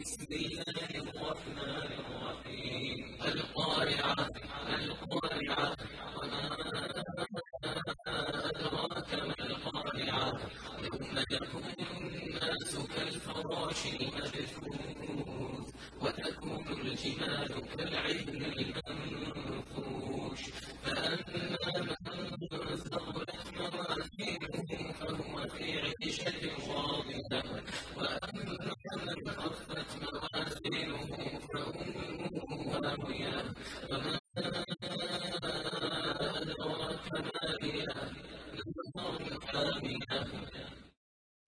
بسم الله الرحمن الرحيم القارعة القارعة وما أدراك ما القارعة يوم يكون الناس كالفراش المبثوث وتكون الجبال كالعهن المنفوش فأما من ثقلت موازينه فهو في عيشة آمين